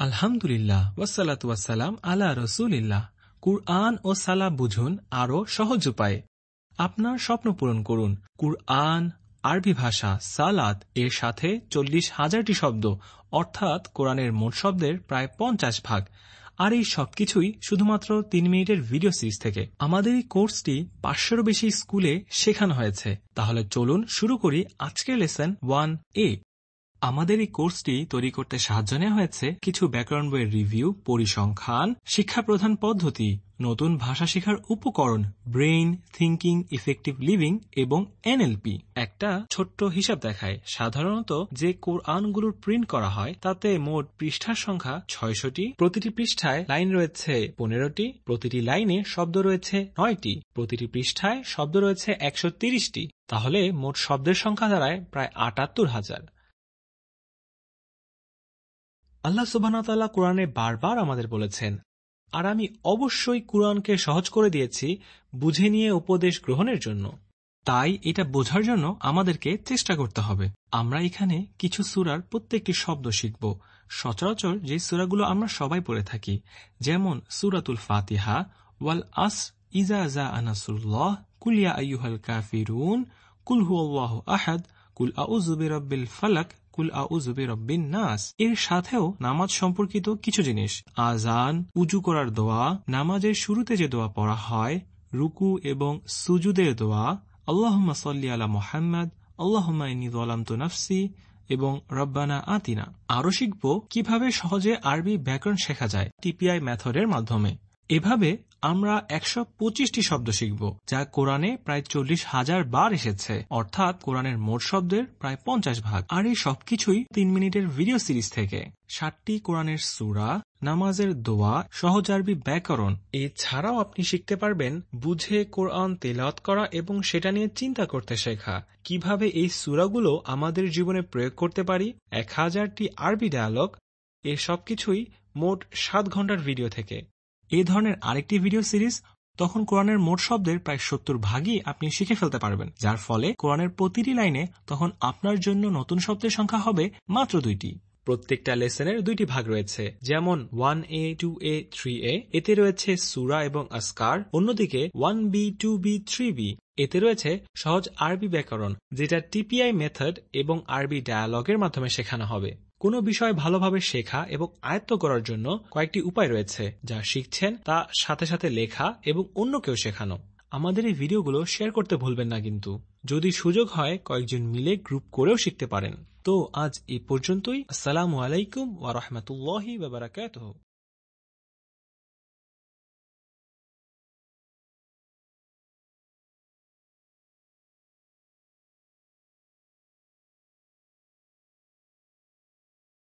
আলহামদুলিল্লাহ ওয়াসালাতু ওয়াসালাম আলা রসুলিল্লাহ। কুরআন ও সালা বুঝুন আরও সহজ উপায়ে। আপনার স্বপ্ন পূরণ করুন। কুরআন, আরবি ভাষা, সালাত, এর সাথে চল্লিশ হাজারটি শব্দ, অর্থাৎ কোরআনের মোট শব্দের প্রায় পঞ্চাশ ভাগ। আর এই সবকিছুই শুধুমাত্র তিন মিনিটের ভিডিও সিরিজ থেকে। আমাদের এই কোর্সটি পাঁচশোরও বেশি স্কুলে শেখানো হয়েছে। তাহলে চলুন শুরু করি আজকের লেসন ওয়ান এ। আমাদের এই কোর্সটি তৈরি করতে সাহায্য নেওয়া হয়েছে কিছু ব্যাকরণ বইয়ের রিভিউ, পরিসংখ্যান, শিক্ষা প্রধান পদ্ধতি, নতুন ভাষা শেখার উপকরণ, ব্রেইন থিঙ্কিং ইফেক্টিভ লিভিং এবং এনএলপি। একটা ছোট্ট হিসাব দেখায়। সাধারণত যে কোরআনগুলোর প্রিন্ট করা হয়, তাতে মোট পৃষ্ঠার সংখ্যা ছয়শটি, প্রতিটি পৃষ্ঠায় লাইন রয়েছে পনেরোটি, প্রতিটি লাইনে শব্দ রয়েছে নয়টি, প্রতিটি পৃষ্ঠায় শব্দ রয়েছে একশো তিরিশটি। তাহলে মোট শব্দের সংখ্যা দাঁড়ায় প্রায় আটাত্তর হাজার। আল্লাহ সুবাহতাল্লাহ কোরআনে বারবার আমাদের বলেছেন, আর আমি অবশ্যই কোরআনকে সহজ করে দিয়েছি বুঝে নিয়ে উপদেশ গ্রহণের জন্য। তাই এটা বোঝার জন্য আমাদেরকে চেষ্টা করতে হবে। আমরা এখানে কিছু সুরার প্রত্যেকটি শব্দ শিখব। সচরাচর যে সুরাগুলো আমরা সবাই পড়ে থাকি, যেমন সুরাতুল ফাতিহা, ওয়াল আস ইজা আজা আনাসুল্লাহ কুলিয়া আইয়ুহাল কাফিরুন কুলহু আল্লাহ আহাদ, কুল আউজুবি রব্বিল ফালাক কুল আউজুবি রব্বিন নাস। এর সাথেও নামাজ সম্পর্কিত কিছু জিনিস। আজান, উজু করার দোয়া, নামাজের শুরুতে যে দোয়া পড়া হয়, রুকু এবং সুজুদের দোয়া, আল্লাহম্মা সাল্লি আলা মোহাম্মদ, আল্লাহম্মা ইনি তো নাফসি এবং রব্বানা আতিনা। আরও শিখব কীভাবে সহজে আরবি ব্যাকরণ শেখা যায় টিপিআই মেথডের মাধ্যমে। এভাবে আমরা একশো পঁচিশটি শব্দ শিখব, যা কোরআনে প্রায় চল্লিশ হাজার বার এসেছে। অর্থাৎ কোরআনের মোট শব্দের প্রায় পঞ্চাশ ভাগ। আর এই সবকিছুই তিন মিনিটের ভিডিও সিরিজ থেকে। ষাটটি কোরআনের সুরা, নামাজের দোয়া সহজ আরবি ব্যাকরণ, এছাড়াও আপনি শিখতে পারবেন বুঝে কোরআন তেলাওয়াত করা এবং সেটা নিয়ে চিন্তা করতে শেখা। কীভাবে এই সুরাগুলো আমাদের জীবনে প্রয়োগ করতে পারি? এক হাজারটি আরবি ডায়ালগ এ সবকিছুই মোট সাত ঘণ্টার ভিডিও থেকে। এই ধরনের আরেকটি ভিডিও সিরিজ তখন কোরআনের মোট শব্দের প্রায় সত্তর ভাগই আপনি শিখে ফেলতে পারবেন, যার ফলে কোরআনের প্রতিটি লাইনে তখন আপনার জন্য নতুন শব্দের সংখ্যা হবে মাত্র দুইটি। প্রত্যেকটা লেসনের দুইটি ভাগ রয়েছে, যেমন one A two A three A, এতে রয়েছে সুরা এবং আসকার অন্যদিকে one B two B three B, এতে রয়েছে সহজ আরবি ব্যাকরণ, যেটা টিপিআই মেথড এবং আরবি ডায়ালগের মাধ্যমে শেখানো হবে। কোনো বিষয় ভালোভাবে শেখা এবং আয়ত্ত করার জন্য কয়েকটি উপায় রয়েছে যা শিখছেন তা সাথে সাথে লেখা এবং অন্য কেউ শেখানো। আমাদের এই ভিডিওগুলো শেয়ার করতে ভুলবেন না কিন্তু। যদি সুযোগ হয়, কয়েকজন মিলে গ্রুপ করেও শিখতে পারেন। তো আজ এই পর্যন্তই। আসসালামু আলাইকুম ওয়া রাহমাতুল্লাহি